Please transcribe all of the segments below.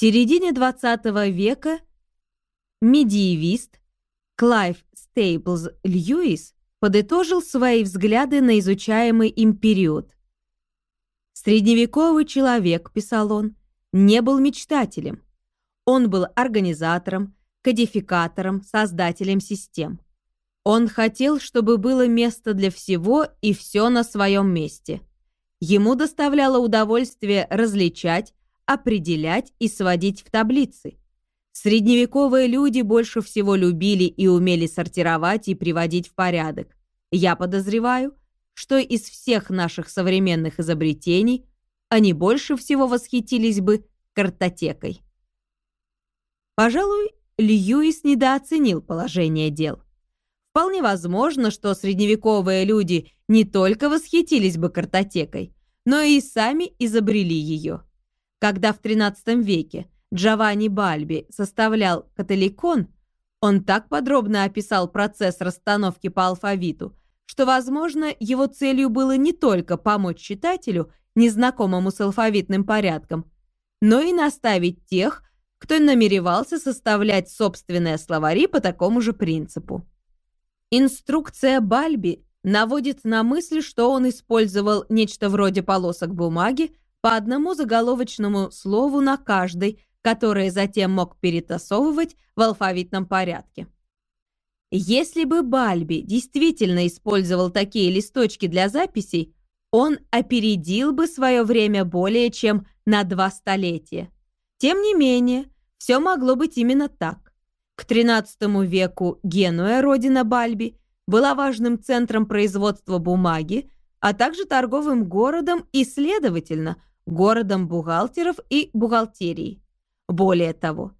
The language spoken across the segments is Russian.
середине XX века медиевист Клайв Стейплз Льюис подытожил свои взгляды на изучаемый им период. «Средневековый человек», — писал он, — «не был мечтателем. Он был организатором, кодификатором, создателем систем. Он хотел, чтобы было место для всего и все на своем месте. Ему доставляло удовольствие различать, определять и сводить в таблицы. Средневековые люди больше всего любили и умели сортировать и приводить в порядок. Я подозреваю, что из всех наших современных изобретений они больше всего восхитились бы картотекой. Пожалуй, Льюис недооценил положение дел. Вполне возможно, что средневековые люди не только восхитились бы картотекой, но и сами изобрели ее. Когда в XIII веке Джованни Бальби составлял католикон, он так подробно описал процесс расстановки по алфавиту, что, возможно, его целью было не только помочь читателю, незнакомому с алфавитным порядком, но и наставить тех, кто намеревался составлять собственные словари по такому же принципу. Инструкция Бальби наводит на мысль, что он использовал нечто вроде полосок бумаги по одному заголовочному слову на каждой, которое затем мог перетасовывать в алфавитном порядке. Если бы Бальби действительно использовал такие листочки для записей, он опередил бы свое время более чем на два столетия. Тем не менее, все могло быть именно так. К XIII веку Генуя, родина Бальби, была важным центром производства бумаги, а также торговым городом и, следовательно, городом бухгалтеров и бухгалтерии. Более того,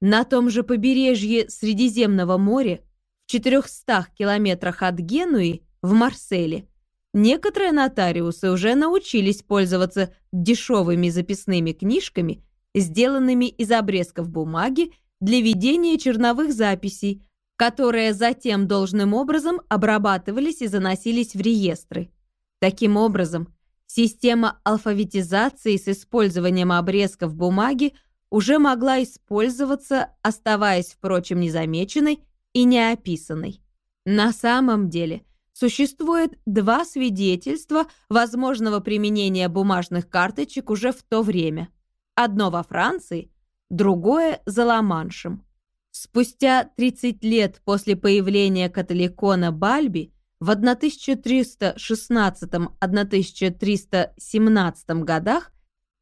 на том же побережье Средиземного моря, в 400 километрах от Генуи, в Марселе, некоторые нотариусы уже научились пользоваться дешевыми записными книжками сделанными из обрезков бумаги для ведения черновых записей, которые затем должным образом обрабатывались и заносились в реестры. Таким образом, система алфавитизации с использованием обрезков бумаги уже могла использоваться, оставаясь, впрочем, незамеченной и неописанной. На самом деле, существует два свидетельства возможного применения бумажных карточек уже в то время – Одно во Франции, другое за Ла-Маншем. Спустя 30 лет после появления католикона Бальби в 1316-1317 годах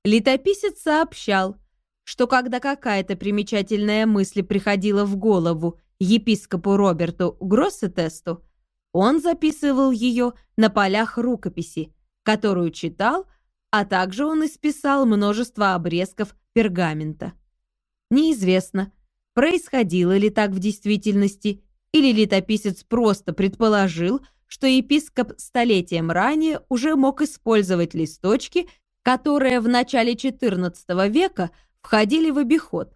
летописец сообщал, что когда какая-то примечательная мысль приходила в голову епископу Роберту Гроссетесту, он записывал ее на полях рукописи, которую читал – а также он исписал множество обрезков пергамента. Неизвестно, происходило ли так в действительности, или летописец просто предположил, что епископ столетием ранее уже мог использовать листочки, которые в начале XIV века входили в обиход.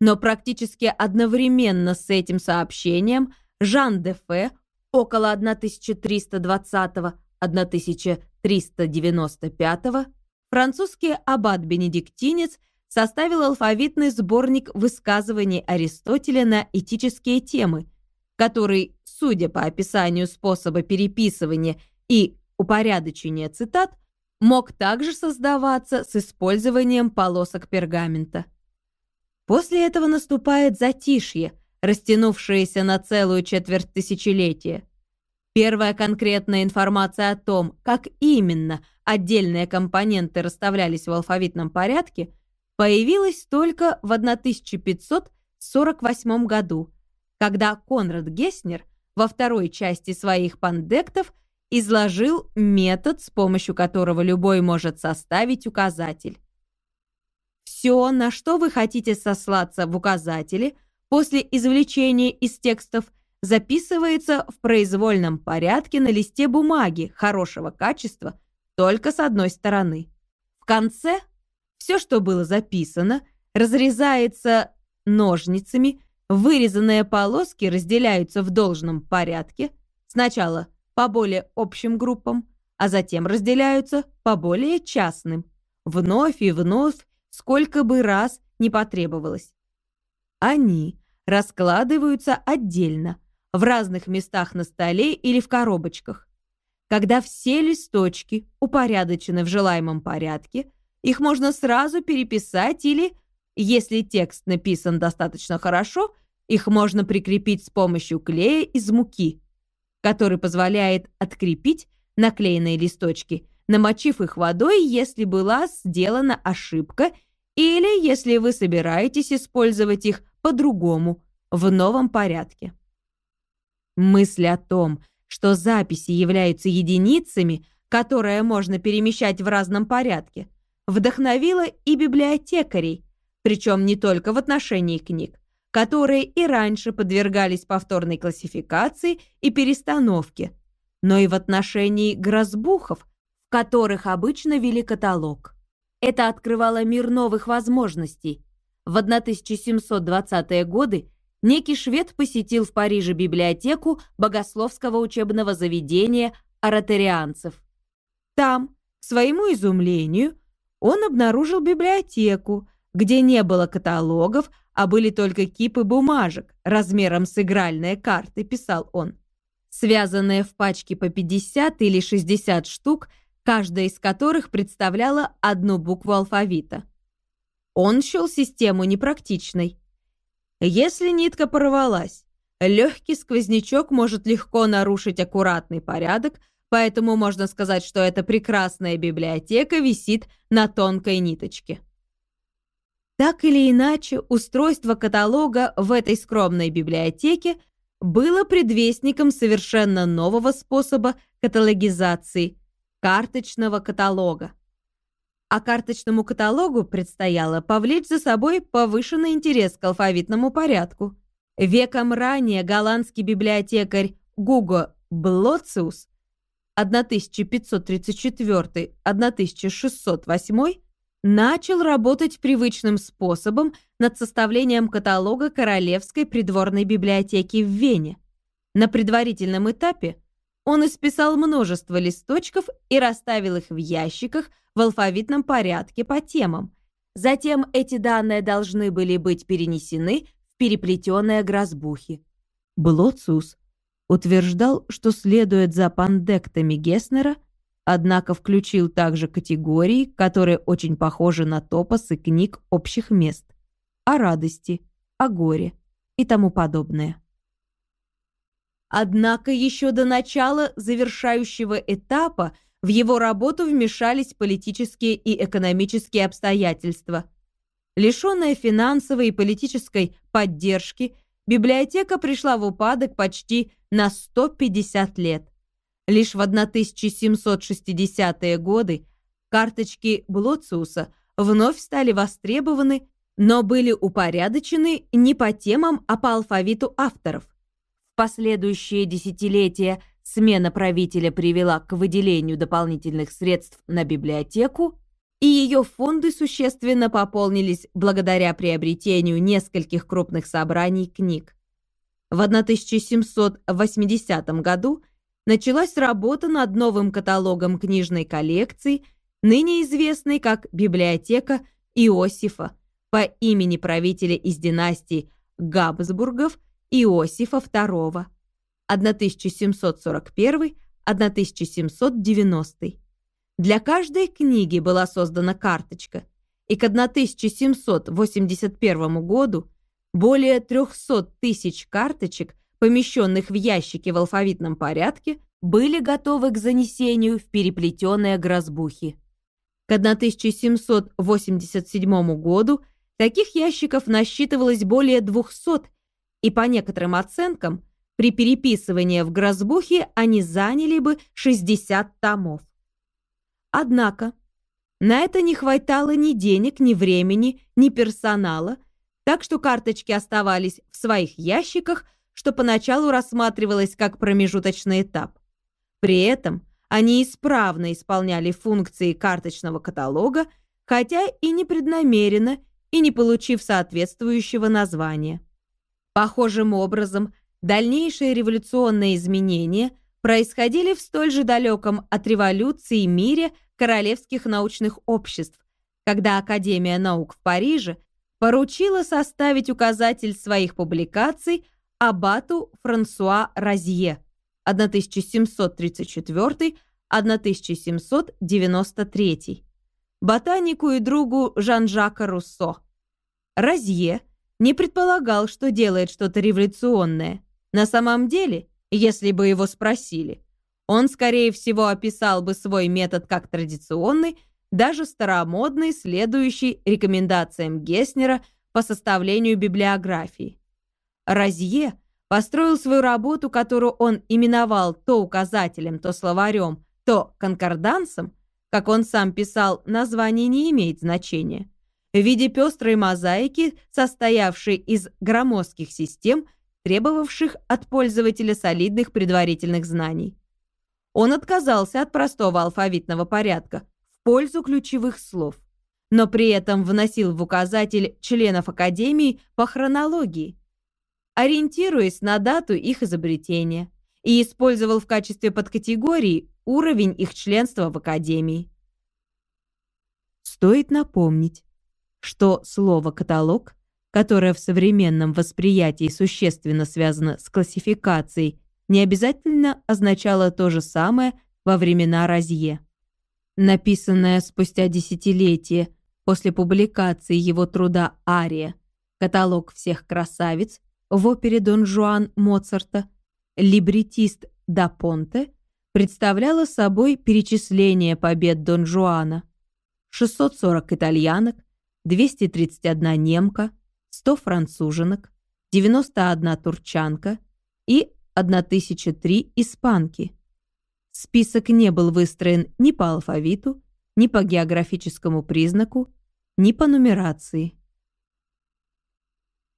Но практически одновременно с этим сообщением Жан де Фе около 1320-1390 395 французский аббат-бенедиктинец составил алфавитный сборник высказываний Аристотеля на этические темы, который, судя по описанию способа переписывания и упорядочения цитат, мог также создаваться с использованием полосок пергамента. После этого наступает затишье, растянувшееся на целую четверть тысячелетия – Первая конкретная информация о том, как именно отдельные компоненты расставлялись в алфавитном порядке, появилась только в 1548 году, когда Конрад Геснер во второй части своих пандектов изложил метод, с помощью которого любой может составить указатель. Все, на что вы хотите сослаться в указателе после извлечения из текстов – записывается в произвольном порядке на листе бумаги хорошего качества только с одной стороны. В конце все, что было записано, разрезается ножницами, вырезанные полоски разделяются в должном порядке, сначала по более общим группам, а затем разделяются по более частным. Вновь и вновь, сколько бы раз не потребовалось. Они раскладываются отдельно, в разных местах на столе или в коробочках. Когда все листочки упорядочены в желаемом порядке, их можно сразу переписать или, если текст написан достаточно хорошо, их можно прикрепить с помощью клея из муки, который позволяет открепить наклеенные листочки, намочив их водой, если была сделана ошибка или если вы собираетесь использовать их по-другому, в новом порядке. Мысль о том, что записи являются единицами, которые можно перемещать в разном порядке, вдохновила и библиотекарей, причем не только в отношении книг, которые и раньше подвергались повторной классификации и перестановке, но и в отношении грозбухов, в которых обычно вели каталог. Это открывало мир новых возможностей. В 1720-е годы некий швед посетил в Париже библиотеку богословского учебного заведения аратерианцев. Там, к своему изумлению, он обнаружил библиотеку, где не было каталогов, а были только кипы бумажек размером с игральные карты, писал он, связанные в пачке по 50 или 60 штук, каждая из которых представляла одну букву алфавита. Он счел систему непрактичной. Если нитка порвалась, легкий сквознячок может легко нарушить аккуратный порядок, поэтому можно сказать, что эта прекрасная библиотека висит на тонкой ниточке. Так или иначе, устройство каталога в этой скромной библиотеке было предвестником совершенно нового способа каталогизации – карточного каталога а карточному каталогу предстояло повлечь за собой повышенный интерес к алфавитному порядку. Веком ранее голландский библиотекарь Гуго Блоциус 1534-1608 начал работать привычным способом над составлением каталога Королевской придворной библиотеки в Вене. На предварительном этапе он исписал множество листочков и расставил их в ящиках в алфавитном порядке по темам. Затем эти данные должны были быть перенесены в переплетенные грозбухи. Блоцус утверждал, что следует за пандектами Геснера, однако включил также категории, которые очень похожи на топосы книг общих мест, о радости, о горе и тому подобное. Однако еще до начала завершающего этапа в его работу вмешались политические и экономические обстоятельства. Лишенная финансовой и политической поддержки, библиотека пришла в упадок почти на 150 лет. Лишь в 1760-е годы карточки Блоциуса вновь стали востребованы, но были упорядочены не по темам, а по алфавиту авторов последующие десятилетия смена правителя привела к выделению дополнительных средств на библиотеку, и ее фонды существенно пополнились благодаря приобретению нескольких крупных собраний книг. В 1780 году началась работа над новым каталогом книжной коллекции, ныне известной как «Библиотека Иосифа» по имени правителя из династии Габсбургов – Иосифа II 1741-1790. Для каждой книги была создана карточка, и к 1781 году более 300 тысяч карточек, помещенных в ящики в алфавитном порядке, были готовы к занесению в переплетенные грозбухи. К 1787 году таких ящиков насчитывалось более 200, и по некоторым оценкам, при переписывании в Грозбухе они заняли бы 60 томов. Однако, на это не хватало ни денег, ни времени, ни персонала, так что карточки оставались в своих ящиках, что поначалу рассматривалось как промежуточный этап. При этом они исправно исполняли функции карточного каталога, хотя и непреднамеренно, и не получив соответствующего названия. Похожим образом, дальнейшие революционные изменения происходили в столь же далеком от революции мире королевских научных обществ, когда Академия наук в Париже поручила составить указатель своих публикаций аббату Франсуа Розье 1734-1793, ботанику и другу Жан-Жака Руссо. Розье не предполагал, что делает что-то революционное. На самом деле, если бы его спросили, он, скорее всего, описал бы свой метод как традиционный, даже старомодный, следующий рекомендациям Геснера по составлению библиографии. Розье построил свою работу, которую он именовал то указателем, то словарем, то конкордансом, как он сам писал, название не имеет значения, в виде пестрой мозаики, состоявшей из громоздких систем, требовавших от пользователя солидных предварительных знаний. Он отказался от простого алфавитного порядка в пользу ключевых слов, но при этом вносил в указатель членов Академии по хронологии, ориентируясь на дату их изобретения, и использовал в качестве подкатегории уровень их членства в Академии. Стоит напомнить, что слово «каталог», которое в современном восприятии существенно связано с классификацией не обязательно означало то же самое во времена Розье. Написанное спустя десятилетия после публикации его труда «Ария» «Каталог всех красавиц» в опере «Дон Жуан» Моцарта, либретист да Понте представляло собой перечисление побед Дон Жуана. 640 итальянок, 231 немка, 100 француженок, 91 турчанка и 1003 испанки. Список не был выстроен ни по алфавиту, ни по географическому признаку, ни по нумерации.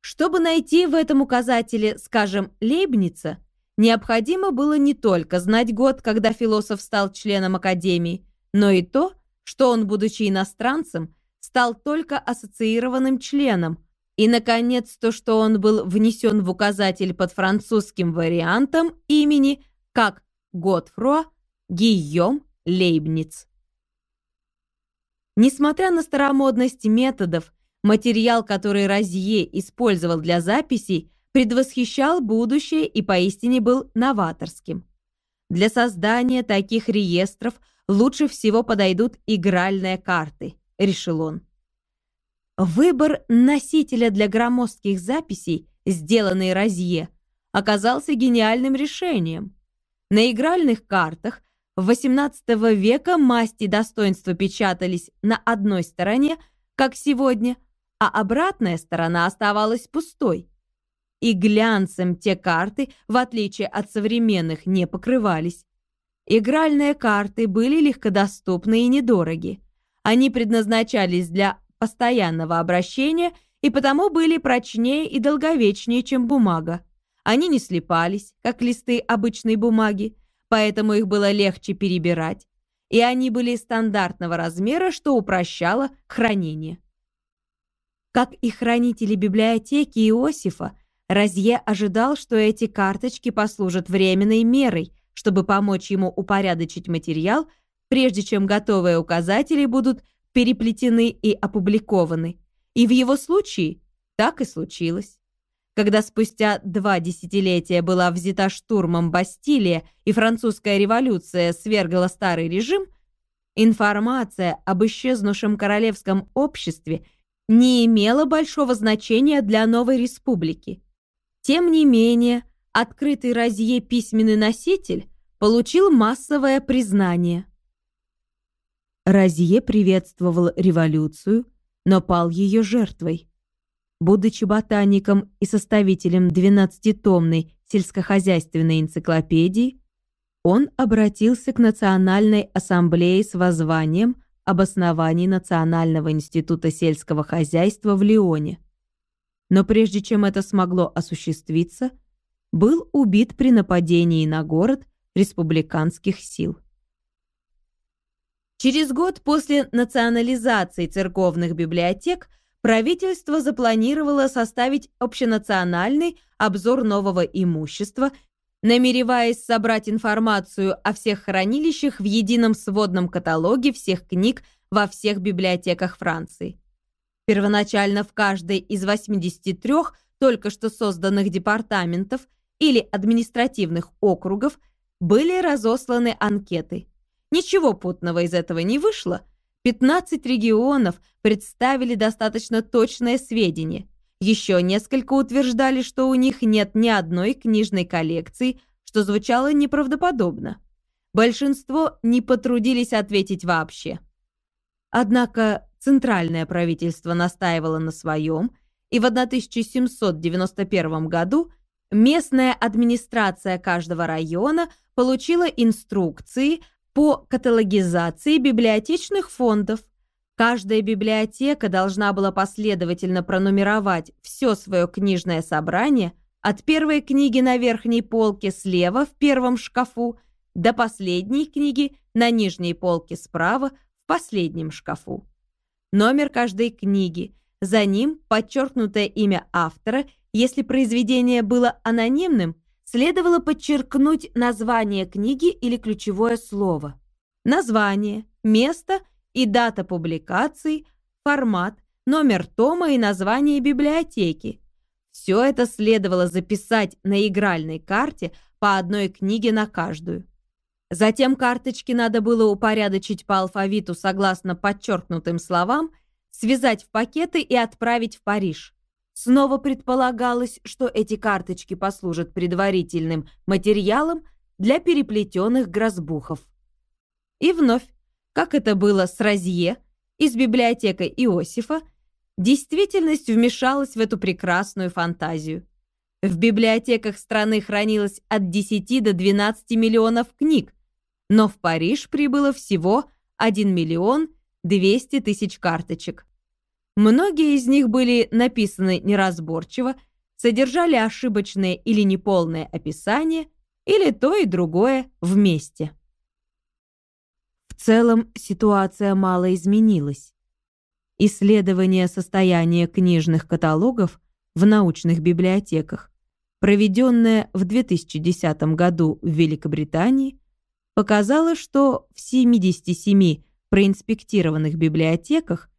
Чтобы найти в этом указателе, скажем, Лейбница, необходимо было не только знать год, когда философ стал членом Академии, но и то, что он, будучи иностранцем, стал только ассоциированным членом, и, наконец, то, что он был внесен в указатель под французским вариантом имени как Готфруа Гийом Лейбниц. Несмотря на старомодность методов, материал, который Розье использовал для записей, предвосхищал будущее и поистине был новаторским. Для создания таких реестров лучше всего подойдут игральные карты, решил он. Выбор носителя для громоздких записей, сделанный Розье, оказался гениальным решением. На игральных картах XVIII века масти достоинства печатались на одной стороне, как сегодня, а обратная сторона оставалась пустой. И глянцем те карты, в отличие от современных, не покрывались. Игральные карты были легкодоступны и недороги. Они предназначались для постоянного обращения и потому были прочнее и долговечнее, чем бумага. Они не слипались, как листы обычной бумаги, поэтому их было легче перебирать, и они были стандартного размера, что упрощало хранение. Как и хранители библиотеки Иосифа, Розье ожидал, что эти карточки послужат временной мерой, чтобы помочь ему упорядочить материал, прежде чем готовые указатели будут переплетены и опубликованы. И в его случае так и случилось. Когда спустя два десятилетия была взята штурмом Бастилия и французская революция свергла старый режим, информация об исчезнувшем королевском обществе не имела большого значения для новой республики. Тем не менее, открытый Розье письменный носитель получил массовое признание – Розье приветствовал революцию, но пал ее жертвой. Будучи ботаником и составителем 12-томной сельскохозяйственной энциклопедии, он обратился к Национальной ассамблее с воззванием об основании Национального института сельского хозяйства в Лионе. Но прежде чем это смогло осуществиться, был убит при нападении на город республиканских сил. Через год после национализации церковных библиотек правительство запланировало составить общенациональный обзор нового имущества, намереваясь собрать информацию о всех хранилищах в едином сводном каталоге всех книг во всех библиотеках Франции. Первоначально в каждой из 83 только что созданных департаментов или административных округов были разосланы анкеты. Ничего путного из этого не вышло. 15 регионов представили достаточно точное сведения. Еще несколько утверждали, что у них нет ни одной книжной коллекции, что звучало неправдоподобно. Большинство не потрудились ответить вообще. Однако центральное правительство настаивало на своем, и в 1791 году местная администрация каждого района получила инструкции по каталогизации библиотечных фондов. Каждая библиотека должна была последовательно пронумеровать все свое книжное собрание от первой книги на верхней полке слева в первом шкафу до последней книги на нижней полке справа в последнем шкафу. Номер каждой книги, за ним подчеркнутое имя автора, если произведение было анонимным – следовало подчеркнуть название книги или ключевое слово. Название, место и дата публикации, формат, номер тома и название библиотеки. Все это следовало записать на игральной карте по одной книге на каждую. Затем карточки надо было упорядочить по алфавиту согласно подчеркнутым словам, связать в пакеты и отправить в Париж. Снова предполагалось, что эти карточки послужат предварительным материалом для переплетенных грозбухов. И вновь, как это было с Розье и с библиотекой Иосифа, действительность вмешалась в эту прекрасную фантазию. В библиотеках страны хранилось от 10 до 12 миллионов книг, но в Париж прибыло всего 1 миллион 200 тысяч карточек. Многие из них были написаны неразборчиво, содержали ошибочные или неполные описания, или то и другое вместе. Целом ситуация мало изменилась. Исследование состояния книжных каталогов в научных библиотеках, проведенное в 2010 году в Великобритании, показало, что в 77 проинспектированных библиотеках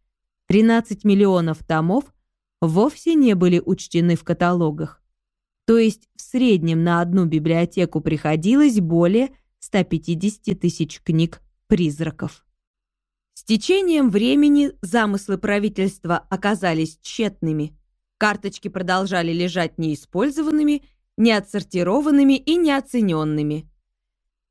13 миллионов томов вовсе не были учтены в каталогах. То есть в среднем на одну библиотеку приходилось более 150 тысяч книг призраков. С течением времени замыслы правительства оказались тщетными. Карточки продолжали лежать неиспользованными, неотсортированными и неоцененными.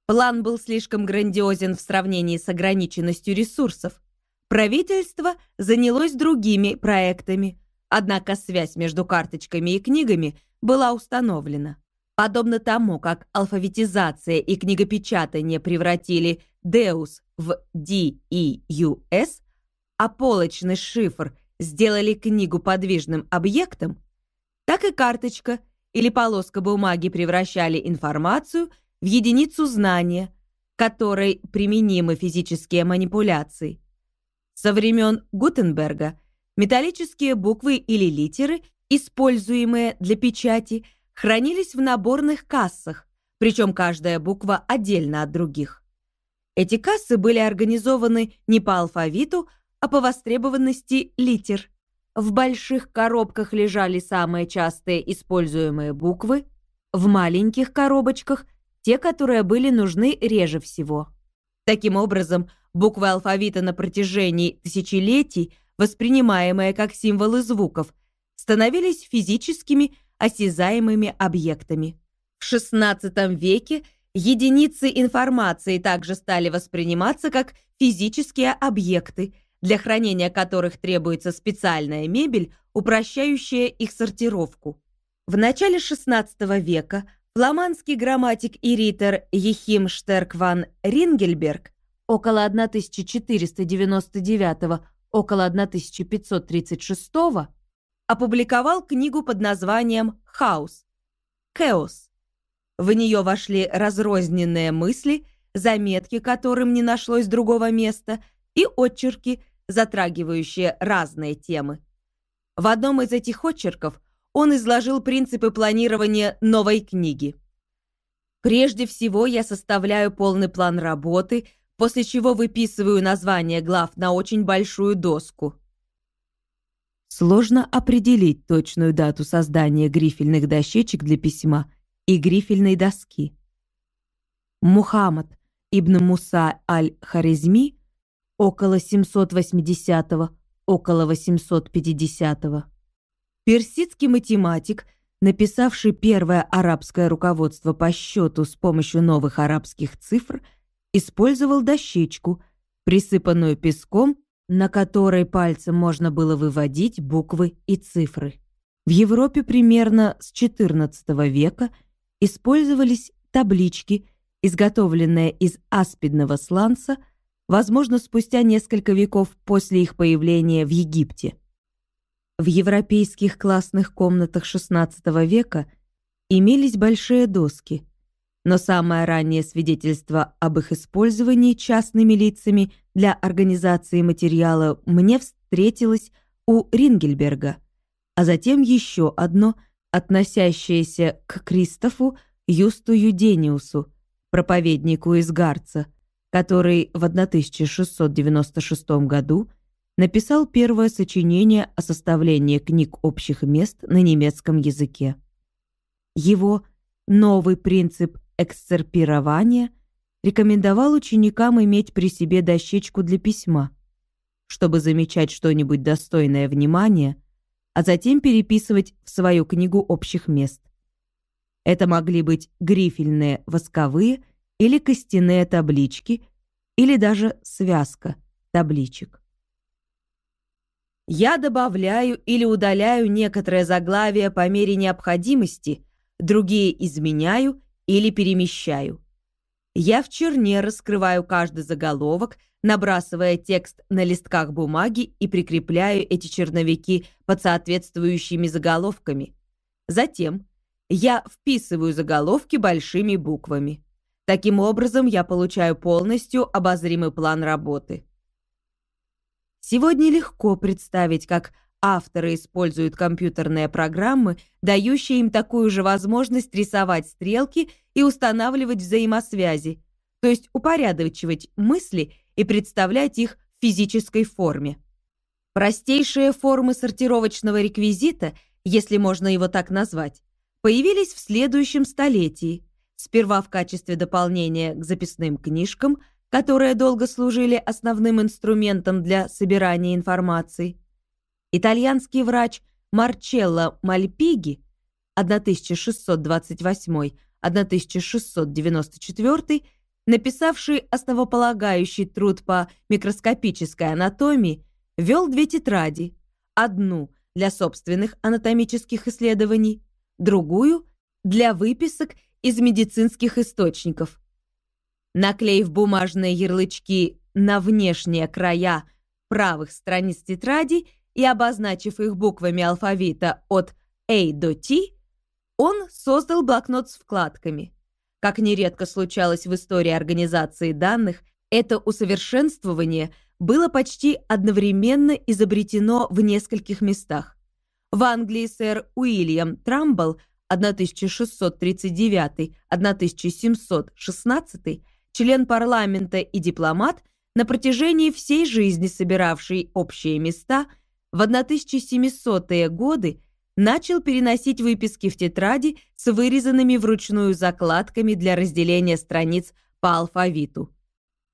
План был слишком грандиозен в сравнении с ограниченностью ресурсов. Правительство занялось другими проектами, однако связь между карточками и книгами была установлена. Подобно тому, как алфавитизация и книгопечатание превратили Deus в DEUS, а полочный шифр сделали книгу подвижным объектом, так и карточка или полоска бумаги превращали информацию в единицу знания, которой применимы физические манипуляции. Со времен Гутенберга металлические буквы или литеры, используемые для печати, хранились в наборных кассах, причем каждая буква отдельно от других. Эти кассы были организованы не по алфавиту, а по востребованности литер. В больших коробках лежали самые частые используемые буквы, в маленьких коробочках – те, которые были нужны реже всего. Таким образом, Буквы алфавита на протяжении тысячелетий, воспринимаемые как символы звуков, становились физическими осязаемыми объектами. В XVI веке единицы информации также стали восприниматься как физические объекты, для хранения которых требуется специальная мебель, упрощающая их сортировку. В начале XVI века фламандский грамматик и ритор Ехим Штерк ван Рингельберг около 1499 около 1536 опубликовал книгу под названием «Хаус» – «Кеос». В нее вошли разрозненные мысли, заметки, которым не нашлось другого места, и отчерки, затрагивающие разные темы. В одном из этих отчерков он изложил принципы планирования новой книги. Прежде всего я составляю полный план работы, после чего выписываю название глав на очень большую доску. Сложно определить точную дату создания грифельных дощечек для письма и грифельной доски. Мухаммад ибн Муса аль-Харизми около 780 около 850 -го. Персидский математик, написавший первое арабское руководство по счету с помощью новых арабских цифр, использовал дощечку, присыпанную песком, на которой пальцем можно было выводить буквы и цифры. В Европе примерно с XIV века использовались таблички, изготовленные из аспидного сланца, возможно, спустя несколько веков после их появления в Египте. В европейских классных комнатах XVI века имелись большие доски, но самое раннее свидетельство об их использовании частными лицами для организации материала мне встретилось у Рингельберга, а затем еще одно, относящееся к Кристофу Юсту Юдениусу, проповеднику из Гарца, который в 1696 году написал первое сочинение о составлении книг общих мест на немецком языке. Его новый принцип эксцерпирования рекомендовал ученикам иметь при себе дощечку для письма, чтобы замечать что-нибудь достойное внимания, а затем переписывать в свою книгу общих мест. Это могли быть грифельные восковые или костяные таблички, или даже связка табличек. Я добавляю или удаляю некоторые заглавия по мере необходимости, другие изменяю или перемещаю. Я в черне раскрываю каждый заголовок, набрасывая текст на листках бумаги и прикрепляю эти черновики под соответствующими заголовками. Затем я вписываю заголовки большими буквами. Таким образом, я получаю полностью обозримый план работы. Сегодня легко представить, как авторы используют компьютерные программы, дающие им такую же возможность рисовать стрелки и устанавливать взаимосвязи, то есть упорядочивать мысли и представлять их в физической форме. Простейшие формы сортировочного реквизита, если можно его так назвать, появились в следующем столетии, сперва в качестве дополнения к записным книжкам – которые долго служили основным инструментом для собирания информации. Итальянский врач Марчелло Мальпиги 1628-1694, написавший основополагающий труд по микроскопической анатомии, вел две тетради, одну для собственных анатомических исследований, другую для выписок из медицинских источников – Наклеив бумажные ярлычки на внешние края правых страниц тетради и обозначив их буквами алфавита от A до T, он создал блокнот с вкладками. Как нередко случалось в истории организации данных, это усовершенствование было почти одновременно изобретено в нескольких местах. В Англии сэр Уильям Трамбл 1639-1716 член парламента и дипломат, на протяжении всей жизни собиравший общие места, в 1700-е годы начал переносить выписки в тетради с вырезанными вручную закладками для разделения страниц по алфавиту.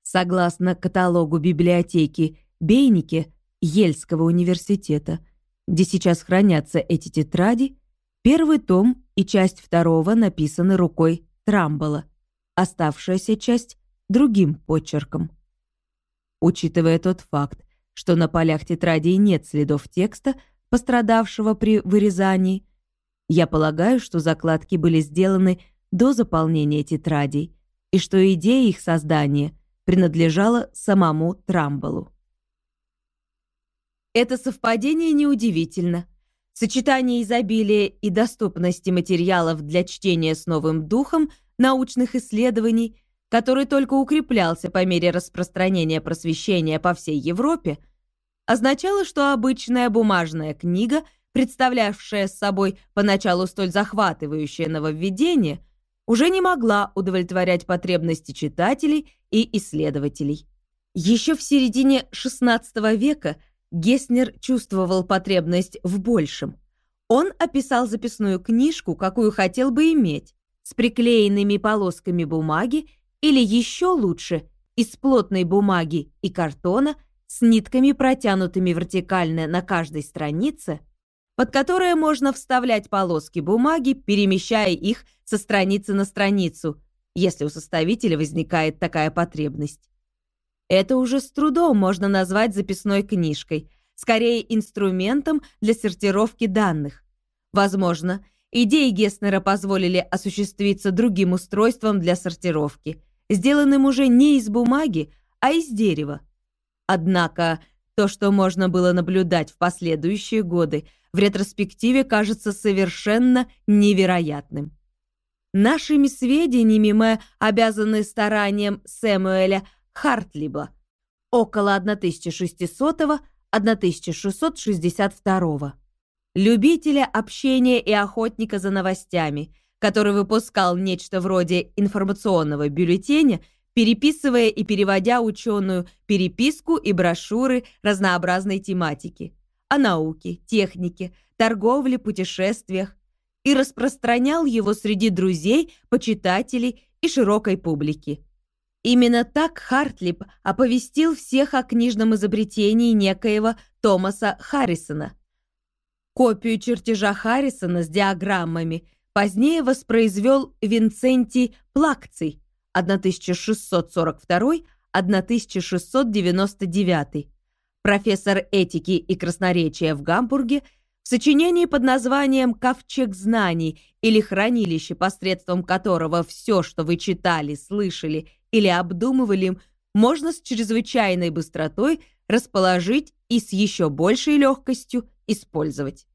Согласно каталогу библиотеки Бейнике Ельского университета, где сейчас хранятся эти тетради, первый том и часть второго написаны рукой Трамбола – оставшаяся часть другим почерком. Учитывая тот факт, что на полях тетрадей нет следов текста, пострадавшего при вырезании, я полагаю, что закладки были сделаны до заполнения тетрадей и что идея их создания принадлежала самому Трамболу. Это совпадение неудивительно. Сочетание изобилия и доступности материалов для чтения с новым духом – научных исследований, который только укреплялся по мере распространения просвещения по всей Европе, означало, что обычная бумажная книга, представлявшая собой поначалу столь захватывающее нововведение, уже не могла удовлетворять потребности читателей и исследователей. Еще в середине XVI века Геснер чувствовал потребность в большем. Он описал записную книжку, какую хотел бы иметь, с приклеенными полосками бумаги или еще лучше, из плотной бумаги и картона с нитками, протянутыми вертикально на каждой странице, под которые можно вставлять полоски бумаги, перемещая их со страницы на страницу, если у составителя возникает такая потребность. Это уже с трудом можно назвать записной книжкой, скорее инструментом для сортировки данных. Возможно, идеи Геснера позволили осуществиться другим устройством для сортировки, сделанным уже не из бумаги, а из дерева. Однако то, что можно было наблюдать в последующие годы, в ретроспективе кажется совершенно невероятным. Нашими сведениями мы обязаны стараниям Сэмуэля Хартлиба около 1600-1662, любителя общения и охотника за новостями, который выпускал нечто вроде информационного бюллетеня, переписывая и переводя ученую переписку и брошюры разнообразной тематики о науке, технике, торговле, путешествиях и распространял его среди друзей, почитателей и широкой публики. Именно так Хартлип оповестил всех о книжном изобретении некоего Томаса Харрисона. Копию чертежа Харрисона с диаграммами позднее воспроизвел Винцентий Плакций 1642-1699, профессор этики и красноречия в Гамбурге, в сочинении под названием «Ковчег знаний» или «Хранилище, посредством которого все, что вы читали, слышали или обдумывали, можно с чрезвычайной быстротой расположить и с еще большей легкостью использовать.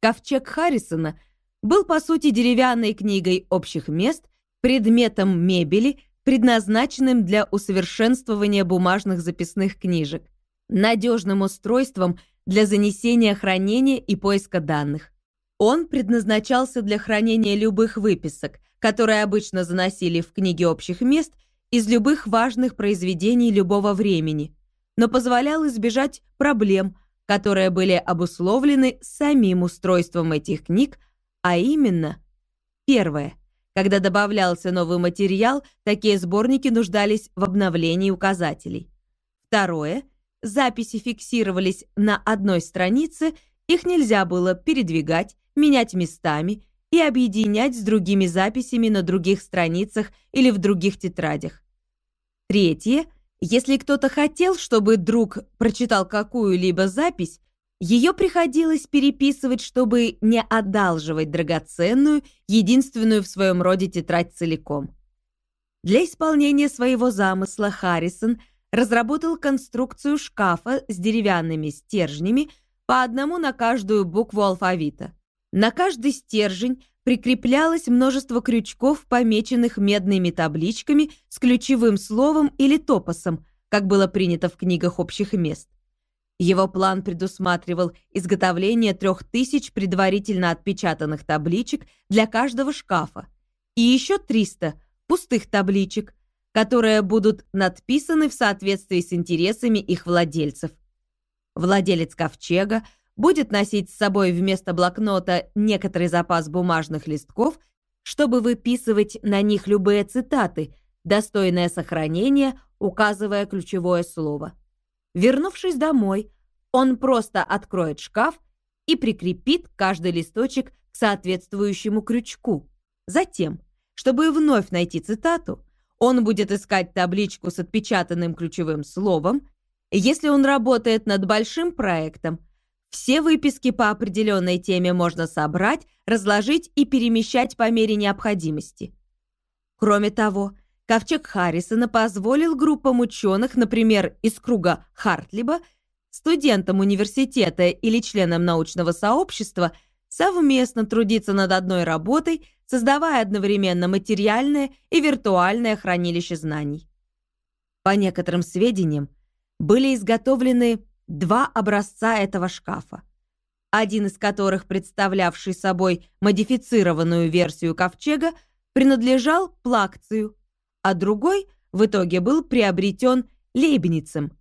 Ковчег Харрисона был, по сути, деревянной книгой общих мест, предметом мебели, предназначенным для усовершенствования бумажных записных книжек, надежным устройством для занесения, хранения и поиска данных. Он предназначался для хранения любых выписок – которые обычно заносили в книги общих мест из любых важных произведений любого времени, но позволял избежать проблем, которые были обусловлены самим устройством этих книг, а именно, первое, когда добавлялся новый материал, такие сборники нуждались в обновлении указателей. Второе, записи фиксировались на одной странице, их нельзя было передвигать, менять местами и объединять с другими записями на других страницах или в других тетрадях. Третье. Если кто-то хотел, чтобы друг прочитал какую-либо запись, ее приходилось переписывать, чтобы не одалживать драгоценную, единственную в своем роде тетрадь целиком. Для исполнения своего замысла Харрисон разработал конструкцию шкафа с деревянными стержнями по одному на каждую букву алфавита. На каждый стержень прикреплялось множество крючков, помеченных медными табличками с ключевым словом или топосом, как было принято в книгах общих мест. Его план предусматривал изготовление трех тысяч предварительно отпечатанных табличек для каждого шкафа и еще 300 пустых табличек, которые будут надписаны в соответствии с интересами их владельцев. Владелец ковчега – будет носить с собой вместо блокнота некоторый запас бумажных листков, чтобы выписывать на них любые цитаты, достойное сохранения, указывая ключевое слово. Вернувшись домой, он просто откроет шкаф и прикрепит каждый листочек к соответствующему крючку. Затем, чтобы вновь найти цитату, он будет искать табличку с отпечатанным ключевым словом. Если он работает над большим проектом – все выписки по определенной теме можно собрать, разложить и перемещать по мере необходимости. Кроме того, ковчег Харрисона позволил группам ученых, например, из круга Хартлиба, студентам университета или членам научного сообщества, совместно трудиться над одной работой, создавая одновременно материальное и виртуальное хранилище знаний. По некоторым сведениям, были изготовлены два образца этого шкафа. Один из которых, представлявший собой модифицированную версию ковчега, принадлежал Плакцию, а другой в итоге был приобретен Лейбницем.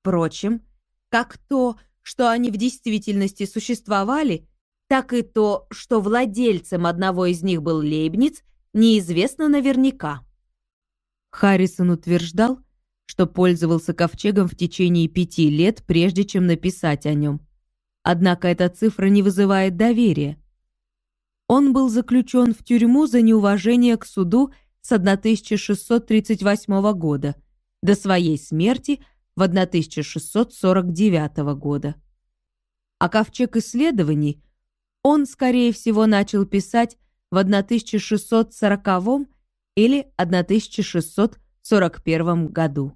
Впрочем, Как то, что они в действительности существовали, так и то, что владельцем одного из них был Лейбниц, неизвестно наверняка. Харрисон утверждал, что пользовался ковчегом в течение пяти лет, прежде чем написать о нем. Однако эта цифра не вызывает доверия. Он был заключен в тюрьму за неуважение к суду с 1638 года до своей смерти в 1649 года. А ковчег исследований он, скорее всего, начал писать в 1640 или 1641 году.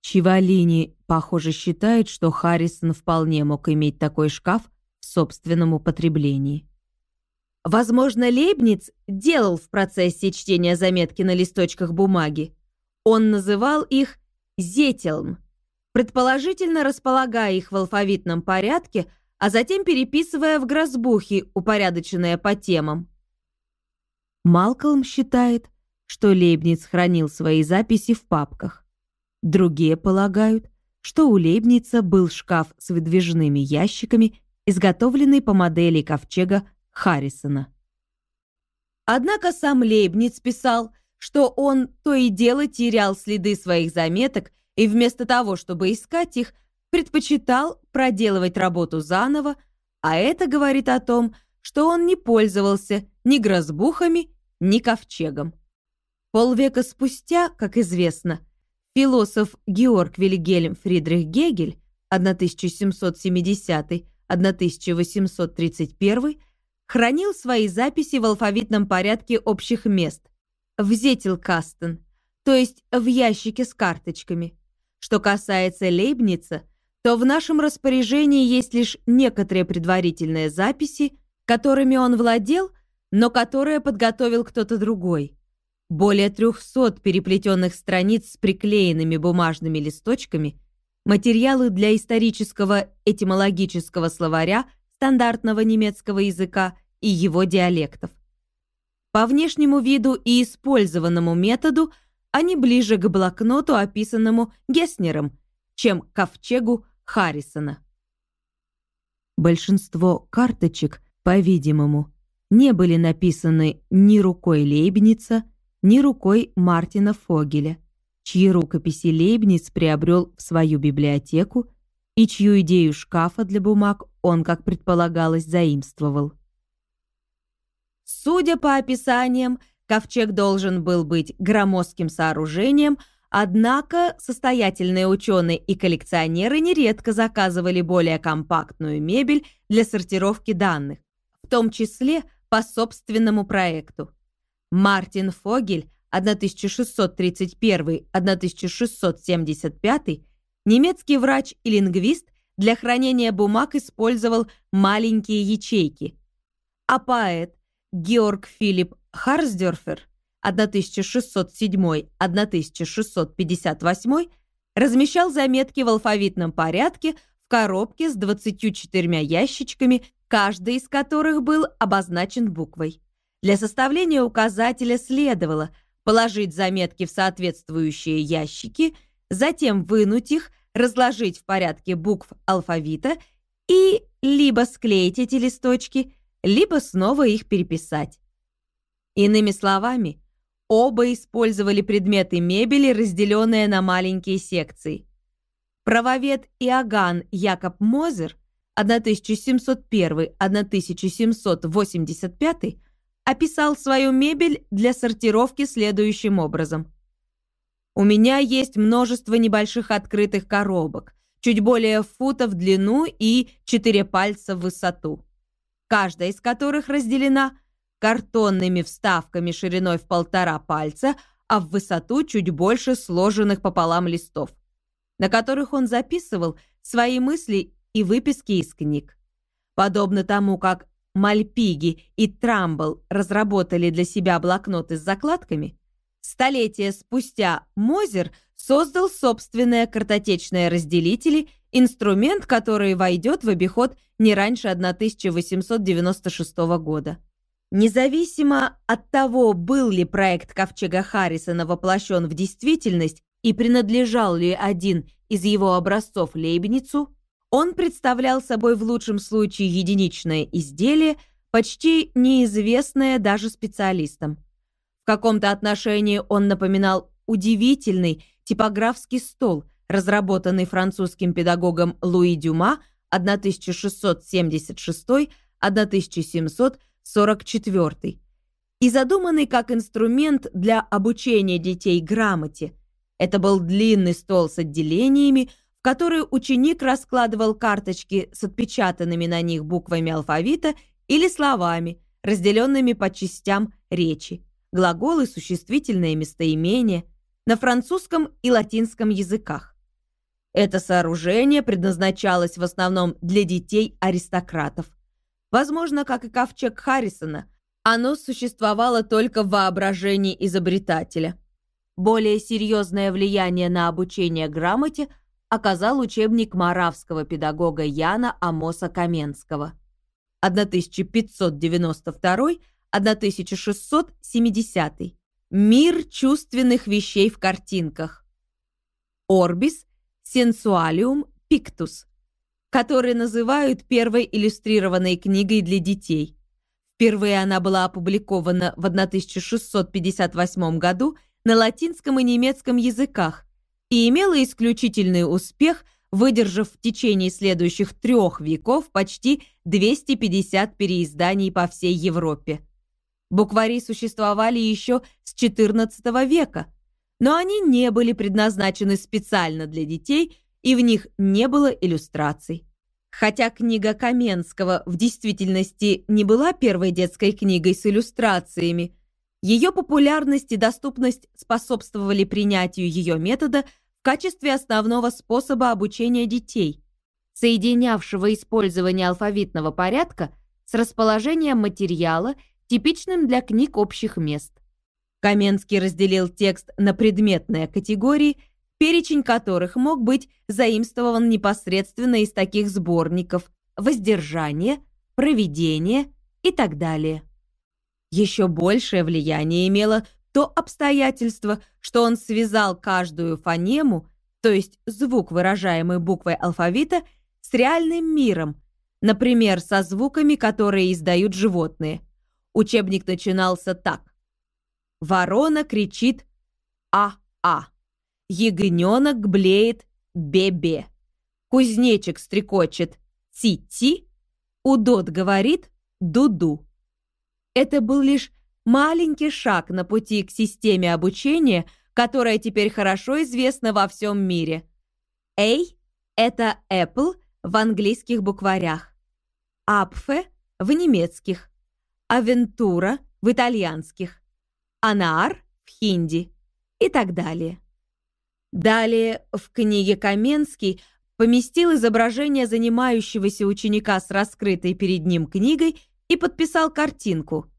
Чивалини, похоже, считает, что Харрисон вполне мог иметь такой шкаф в собственном употреблении. Возможно, Лейбниц делал в процессе чтения заметки на листочках бумаги. Он называл их «зетелм», предположительно располагая их в алфавитном порядке, а затем переписывая в грозбухи, упорядоченные по темам. Малкольм считает, что Лейбниц хранил свои записи в папках. Другие полагают, что у Лейбница был шкаф с выдвижными ящиками, изготовленный по модели ковчега Харрисона. Однако сам Лейбниц писал, что он то и дело терял следы своих заметок и вместо того, чтобы искать их, предпочитал проделывать работу заново, а это говорит о том, что он не пользовался ни грозбухами, ни ковчегом. Полвека спустя, как известно, философ Георг Вильгельм Фридрих Гегель 1770-1831 хранил свои записи в алфавитном порядке общих мест, в Зетелкастен, то есть в ящике с карточками. Что касается Лейбница, то в нашем распоряжении есть лишь некоторые предварительные записи, которыми он владел, но которые подготовил кто-то другой. Более 300 переплетенных страниц с приклеенными бумажными листочками, материалы для исторического этимологического словаря – стандартного немецкого языка и его диалектов. По внешнему виду и использованному методу они ближе к блокноту, описанному Геснером, чем к ковчегу Харрисона. Большинство карточек, по-видимому, не были написаны ни рукой Лейбница, ни рукой Мартина Фогеля, чьи рукописи Лейбниц приобрел в свою библиотеку и чью идею шкафа для бумаг он, как предполагалось, заимствовал. Судя по описаниям, ковчег должен был быть громоздким сооружением, однако состоятельные ученые и коллекционеры нередко заказывали более компактную мебель для сортировки данных, в том числе по собственному проекту. Мартин Фогель 1631-1675 Немецкий врач и лингвист для хранения бумаг использовал маленькие ячейки. А поэт Георг Филипп Харсдерфер 1607-1658 размещал заметки в алфавитном порядке в коробке с 24 ящичками, каждый из которых был обозначен буквой. Для составления указателя следовало положить заметки в соответствующие ящики, затем вынуть их разложить в порядке букв алфавита и либо склеить эти листочки, либо снова их переписать. Иными словами, оба использовали предметы мебели, разделенные на маленькие секции. Правовед Иоганн Якоб Мозер 1701-1785 описал свою мебель для сортировки следующим образом – у меня есть множество небольших открытых коробок, чуть более фута в длину и четыре пальца в высоту, каждая из которых разделена картонными вставками шириной в полтора пальца, а в высоту чуть больше сложенных пополам листов, на которых он записывал свои мысли и выписки из книг. Подобно тому, как Мальпиги и Трамбл разработали для себя блокноты с закладками, Столетия спустя Мозер создал собственные картотечные разделители, инструмент, который войдет в обиход не раньше 1896 года. Независимо от того, был ли проект Ковчега Харрисона воплощен в действительность и принадлежал ли один из его образцов Лейбницу, Он представлял собой в лучшем случае единичное изделие, почти неизвестное даже специалистам. Каком-то отношении он напоминал удивительный типографский стол, разработанный французским педагогом Луи Дюма 1676-1744 и задуманный как инструмент для обучения детей грамоте. Это был длинный стол с отделениями, в который ученик раскладывал карточки с отпечатанными на них буквами алфавита или словами, разделенными по частям речи, глаголы, существительные местоимения, на французском и латинском языках. Это сооружение предназначалось в основном для детей-аристократов. Возможно, как и ковчег Харрисона, оно существовало только в воображении изобретателя. Более серьезное влияние на обучение грамоте оказал учебник маравского педагога Яна Амоса Каменского. 1592-1670. Мир чувственных вещей в картинках. Орбис Sensualium Pictus, который называют первой иллюстрированной книгой для детей. Впервые она была опубликована в 1658 году на латинском и немецком языках и имела исключительный успех, выдержав в течение следующих трех веков почти 250 переизданий по всей Европе. Буквари существовали еще с XIV века, но они не были предназначены специально для детей, и в них не было иллюстраций. Хотя книга Каменского в действительности не была первой детской книгой с иллюстрациями, ее популярность и доступность способствовали принятию ее метода в качестве основного способа обучения детей, соединявшего использование алфавитного порядка с расположением материала, типичным для книг общих мест. Каменский разделил текст на предметные категории, перечень которых мог быть заимствован непосредственно из таких сборников «Воздержание», «Проведение» и так далее. Еще большее влияние имело то обстоятельство, что он связал каждую фонему, то есть звук, выражаемый буквой алфавита, с реальным миром, например, со звуками, которые издают животные. Учебник начинался так. Ворона кричит «А-а». Ягненок блеет «Бе-бе». Кузнечик стрекочет «Ти-ти». Удот говорит «Ду-ду». Это был лишь маленький шаг на пути к системе обучения, которая теперь хорошо известна во всем мире. A – это Apple в английских букварях, Apfe – в немецких, Aventura – в итальянских, Анаар – в хинди и так далее. Далее в книге Каменский поместил изображение занимающегося ученика с раскрытой перед ним книгой и подписал картинку.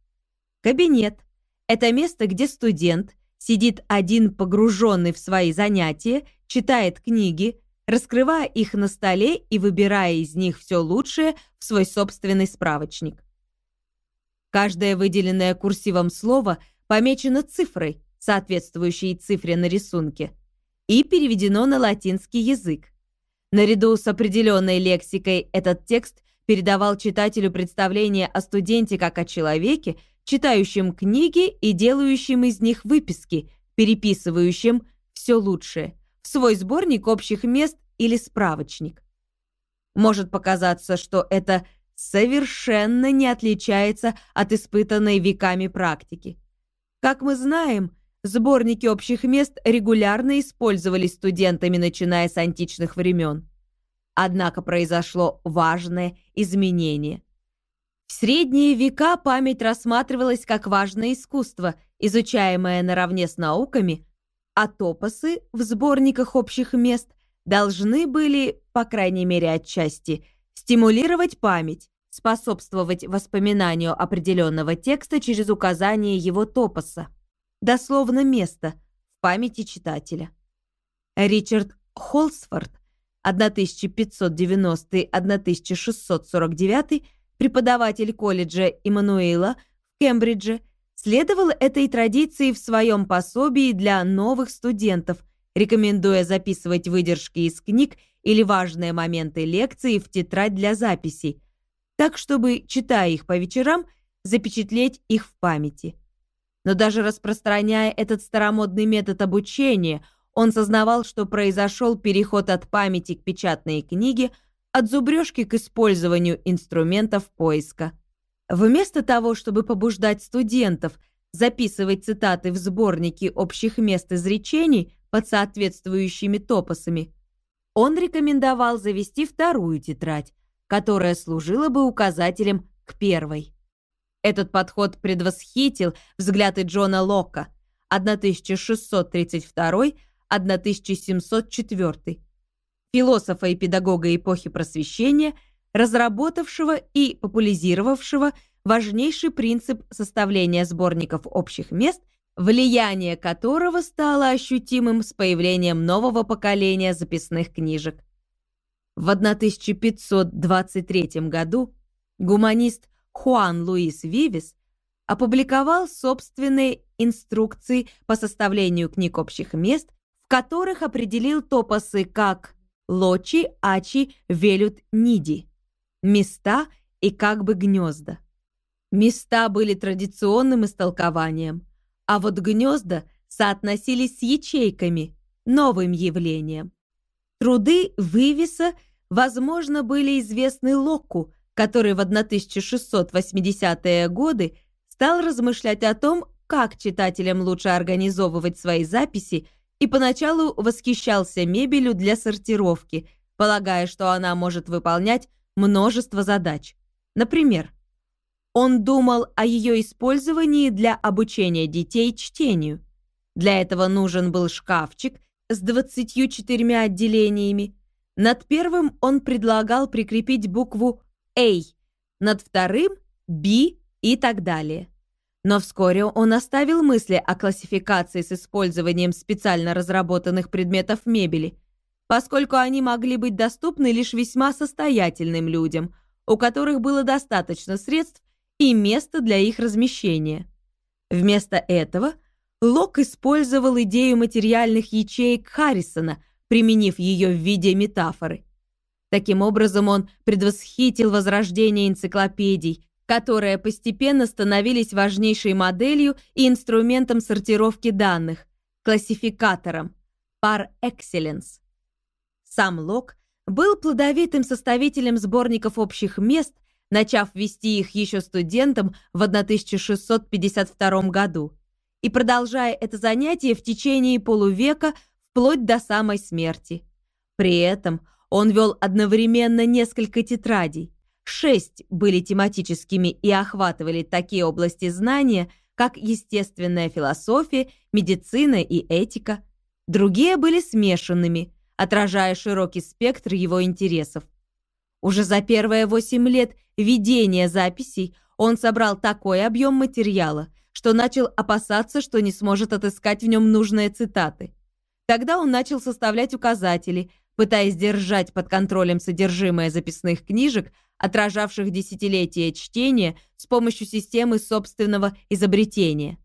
Кабинет – это место, где студент сидит один погруженный в свои занятия, читает книги, раскрывая их на столе и выбирая из них все лучшее в свой собственный справочник. Каждое выделенное курсивом слово помечено цифрой, соответствующей цифре на рисунке, и переведено на латинский язык. Наряду с определенной лексикой этот текст передавал читателю представление о студенте как о человеке, читающем книги и делающем из них выписки, переписывающем все лучшее в свой сборник общих мест или справочник. Может показаться, что это совершенно не отличается от испытанной веками практики. Как мы знаем, сборники общих мест регулярно использовались студентами, начиная с античных времен. Однако произошло важное изменение. В средние века память рассматривалась как важное искусство, изучаемое наравне с науками, а топосы в сборниках общих мест должны были, по крайней мере отчасти, стимулировать память, способствовать воспоминанию определенного текста через указание его топоса, дословно места, в памяти читателя. Ричард Холсфорд 1590-1649, преподаватель колледжа Иммануила в Кембридже, следовал этой традиции в своем пособии для новых студентов, рекомендуя записывать выдержки из книг или важные моменты лекции в тетрадь для записей, так чтобы, читая их по вечерам, запечатлеть их в памяти. Но даже распространяя этот старомодный метод обучения, он сознавал, что произошел переход от памяти к печатной книге, от зубрежки к использованию инструментов поиска. Вместо того, чтобы побуждать студентов записывать цитаты в сборники общих мест изречений под соответствующими топосами, он рекомендовал завести вторую тетрадь, которая служила бы указателем к первой. Этот подход предвосхитил взгляды Джона Лока 1632-1704, философа и педагога эпохи Просвещения, разработавшего и популяризировавшего важнейший принцип составления сборников общих мест, влияние которого стало ощутимым с появлением нового поколения записных книжек. В 1523 году гуманист Хуан Луис Вивис опубликовал собственные инструкции по составлению книг общих мест, в которых определил топосы как лочи, ачи, велют, ниди, места и как бы гнезда. Места были традиционным истолкованием, а вот гнезда соотносились с ячейками, новым явлением. Труды Вывеса, возможно, были известны Локку, который в 1680-е годы стал размышлять о том, как читателям лучше организовывать свои записи и поначалу восхищался мебелью для сортировки, полагая, что она может выполнять множество задач. Например, он думал о ее использовании для обучения детей чтению. Для этого нужен был шкафчик с 24 отделениями. Над первым он предлагал прикрепить букву «A», над вторым «B» и так далее. Но вскоре он оставил мысли о классификации с использованием специально разработанных предметов мебели, поскольку они могли быть доступны лишь весьма состоятельным людям, у которых было достаточно средств и места для их размещения. Вместо этого Лок использовал идею материальных ячеек Харрисона, применив ее в виде метафоры. Таким образом, он предвосхитил возрождение энциклопедий, которые постепенно становились важнейшей моделью и инструментом сортировки данных, классификатором, par excellence. Сам Лок был плодовитым составителем сборников общих мест, начав вести их еще студентом в 1652 году и продолжая это занятие в течение полувека вплоть до самой смерти. При этом он вел одновременно несколько тетрадей, Шесть были тематическими и охватывали такие области знания, как естественная философия, медицина и этика. Другие были смешанными, отражая широкий спектр его интересов. Уже за первые восемь лет ведения записей он собрал такой объем материала, что начал опасаться, что не сможет отыскать в нем нужные цитаты. Тогда он начал составлять указатели, пытаясь держать под контролем содержимое записных книжек, отражавших десятилетия чтения с помощью системы собственного изобретения.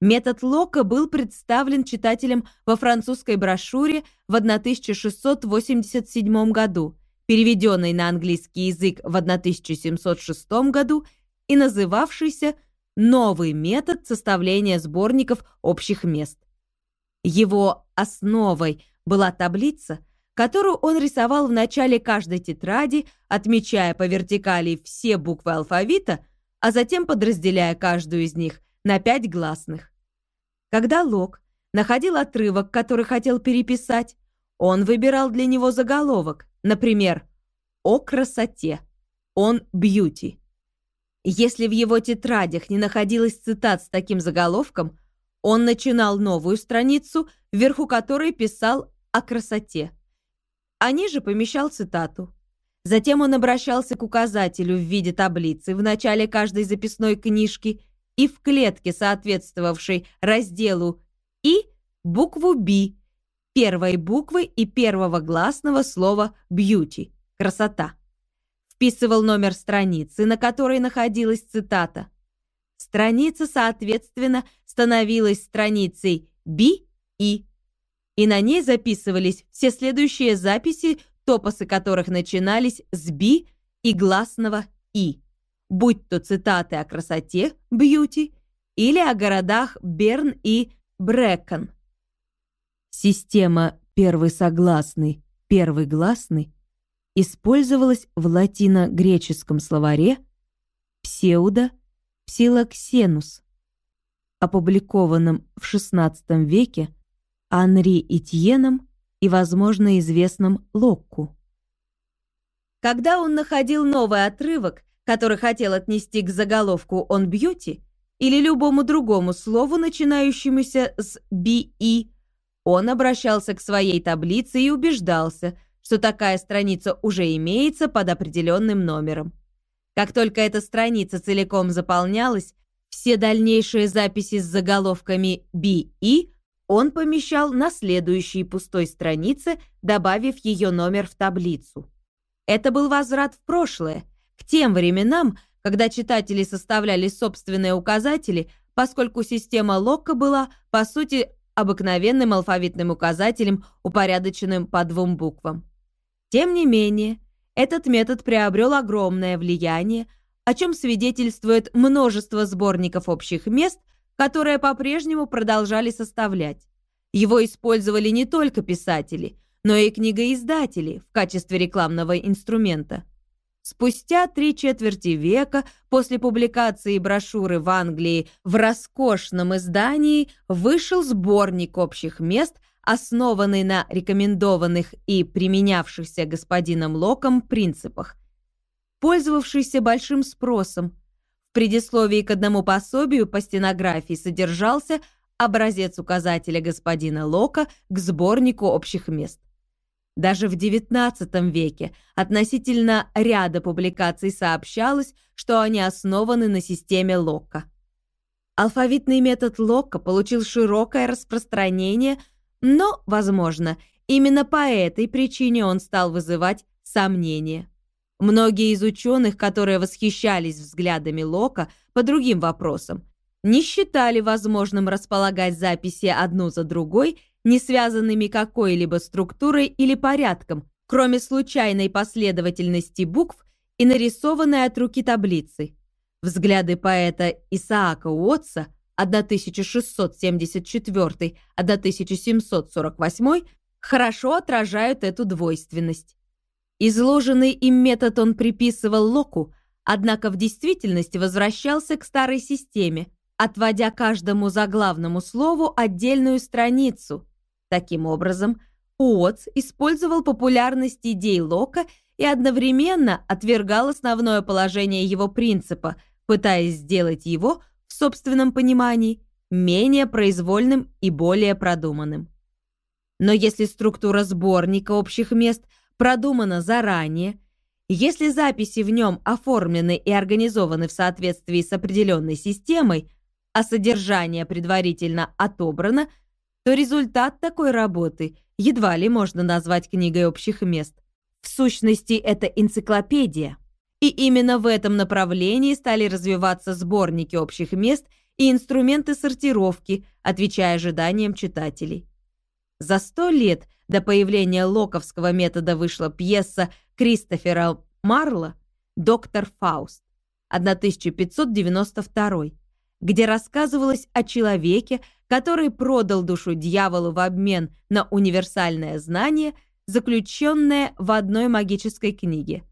Метод Лока был представлен читателям во французской брошюре в 1687 году, переведенной на английский язык в 1706 году и называвшейся «Новый метод составления сборников общих мест». Его основой была таблица – которую он рисовал в начале каждой тетради, отмечая по вертикали все буквы алфавита, а затем подразделяя каждую из них на пять гласных. Когда Лок находил отрывок, который хотел переписать, он выбирал для него заголовок, например, «О красоте», «Он бьюти». Если в его тетрадях не находилось цитат с таким заголовком, он начинал новую страницу, вверху которой писал о красоте а ниже помещал цитату. Затем он обращался к указателю в виде таблицы в начале каждой записной книжки и в клетке, соответствовавшей разделу «И» букву «Б», первой буквы и первого гласного слова «бьюти» — «красота». Вписывал номер страницы, на которой находилась цитата. Страница, соответственно, становилась страницей «Б» и и на ней записывались все следующие записи, топосы которых начинались с «би» и гласного «и», будь то цитаты о красоте, бьюти, или о городах Берн и Брэкон. Система «первый согласный, первый гласный» использовалась в латино-греческом словаре псевдо псилоксенус, опубликованном в XVI веке Анри Этьеном и, возможно, известном Локку. Когда он находил новый отрывок, который хотел отнести к заголовку «On Beauty» или любому другому слову, начинающемуся с «би-и», он обращался к своей таблице и убеждался, что такая страница уже имеется под определенным номером. Как только эта страница целиком заполнялась, все дальнейшие записи с заголовками «би-и» он помещал на следующей пустой странице, добавив ее номер в таблицу. Это был возврат в прошлое, к тем временам, когда читатели составляли собственные указатели, поскольку система Локка была, по сути, обыкновенным алфавитным указателем, упорядоченным по двум буквам. Тем не менее, этот метод приобрел огромное влияние, о чем свидетельствует множество сборников общих мест, которые по-прежнему продолжали составлять. Его использовали не только писатели, но и книгоиздатели в качестве рекламного инструмента. Спустя три четверти века после публикации брошюры в Англии в роскошном издании вышел сборник общих мест, основанный на рекомендованных и применявшихся господином Локом принципах, пользовавшийся большим спросом. В предисловии к одному пособию по стенографии содержался образец указателя господина Лока к сборнику общих мест. Даже в XIX веке относительно ряда публикаций сообщалось, что они основаны на системе Лока. Алфавитный метод Лока получил широкое распространение, но, возможно, именно по этой причине он стал вызывать сомнения. Многие из ученых, которые восхищались взглядами Лока по другим вопросам, не считали возможным располагать записи одну за другой, не связанными какой-либо структурой или порядком, кроме случайной последовательности букв и нарисованной от руки таблицы. Взгляды поэта Исаака Уотса 1674-1748 хорошо отражают эту двойственность. Изложенный им метод он приписывал Локу, однако в действительности возвращался к старой системе, отводя каждому заглавному слову отдельную страницу. Таким образом, Уотс использовал популярность идей Лока и одновременно отвергал основное положение его принципа, пытаясь сделать его, в собственном понимании, менее произвольным и более продуманным. Но если структура сборника общих мест – продумано заранее, если записи в нем оформлены и организованы в соответствии с определенной системой, а содержание предварительно отобрано, то результат такой работы едва ли можно назвать книгой общих мест. В сущности, это энциклопедия. И именно в этом направлении стали развиваться сборники общих мест и инструменты сортировки, отвечая ожиданиям читателей. За сто лет до появления локовского метода вышла пьеса Кристофера Марла «Доктор Фауст» 1592, где рассказывалось о человеке, который продал душу дьяволу в обмен на универсальное знание, заключенное в одной магической книге.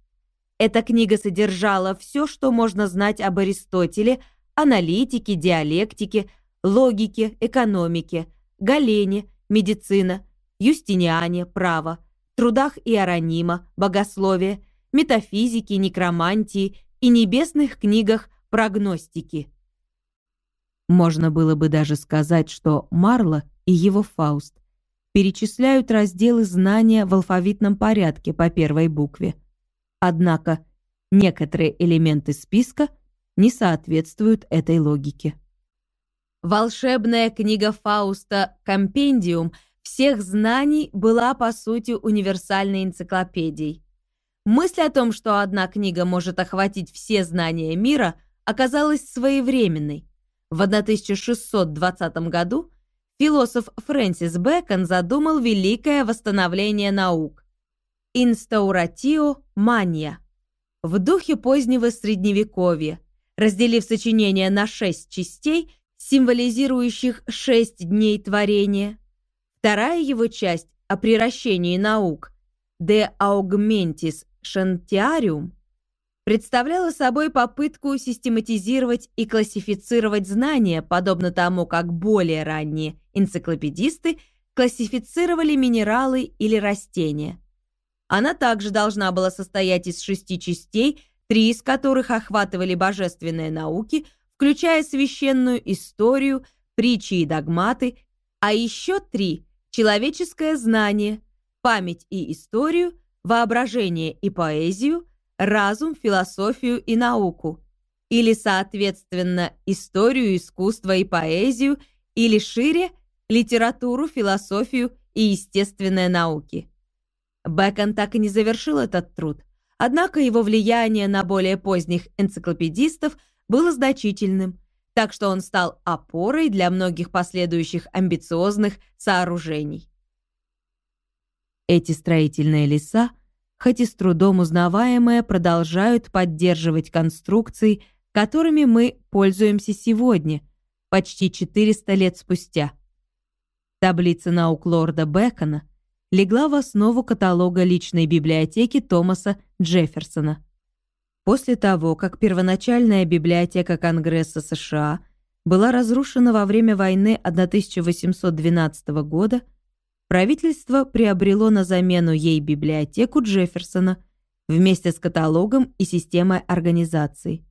Эта книга содержала все, что можно знать об Аристотеле, аналитике, диалектике, логике, экономике, Галене, медицина, Юстиниане, право, трудах Иеронима, богословие, метафизики, некромантии и небесных книгах прогностики. Можно было бы даже сказать, что Марло и его Фауст перечисляют разделы знания в алфавитном порядке по первой букве. Однако некоторые элементы списка не соответствуют этой логике. Волшебная книга Фауста «Компендиум» всех знаний была, по сути, универсальной энциклопедией. Мысль о том, что одна книга может охватить все знания мира, оказалась своевременной. В 1620 году философ Фрэнсис Бэкон задумал великое восстановление наук – «Инстауратио мания» в духе позднего Средневековья, разделив сочинение на шесть частей, символизирующих шесть дней творения. Вторая его часть о приращении наук «De augmentis scientiarum» представляла собой попытку систематизировать и классифицировать знания, подобно тому, как более ранние энциклопедисты классифицировали минералы или растения. Она также должна была состоять из шести частей, три из которых охватывали божественные науки, включая священную историю, притчи и догматы, а еще три – человеческое знание, память и историю, воображение и поэзию – разум, философию и науку, или, соответственно, историю, искусство и поэзию, или шире литературу, философию и естественные науки. Бэкон так и не завершил этот труд, однако его влияние на более поздних энциклопедистов было значительным, так что он стал опорой для многих последующих амбициозных сооружений. Эти строительные леса хоть и с трудом узнаваемые, продолжают поддерживать конструкции, которыми мы пользуемся сегодня, почти 400 лет спустя. Таблица наук лорда Бекона легла в основу каталога личной библиотеки Томаса Джефферсона. После того, как первоначальная библиотека Конгресса США была разрушена во время войны 1812 года, правительство приобрело на замену ей библиотеку Джефферсона вместе с каталогом и системой организаций.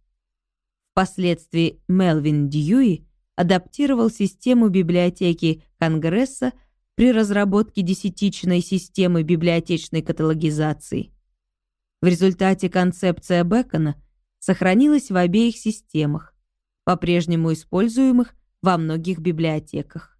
Впоследствии Мелвин Дьюи адаптировал систему библиотеки Конгресса при разработке десятичной системы библиотечной каталогизации. В результате концепция Бекона сохранилась в обеих системах, по-прежнему используемых во многих библиотеках.